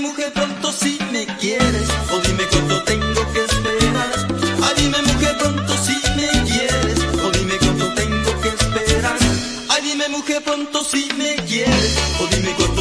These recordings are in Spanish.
Mujer pronto si me quieres o dime cuánto tengo que esperar. Ay, dime mujer pronto si me quieres o dime cuánto tengo que esperar. Ay, dime mujer pronto si me quieres o dime cuánto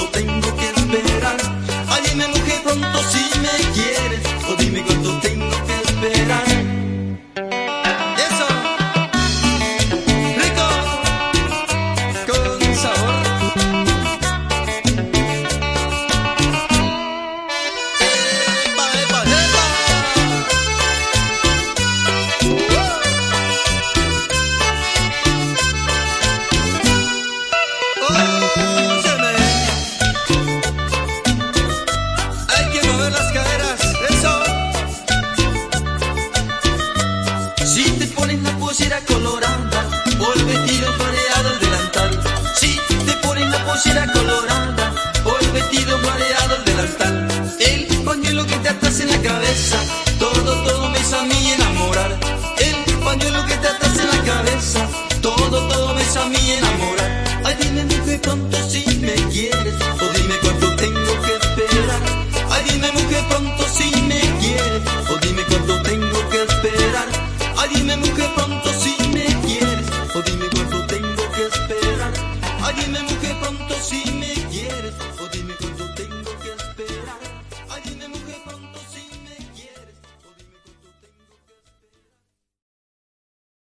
pulsera colorada o el vestido guareado al delantal, el pañuelo que te atas en la cabeza, todo, todo me a mí enamorar, el pañuelo que te atas en la cabeza, todo, todo me a mí enamorar. Ay, dime, mujer, cuánto si me quieres,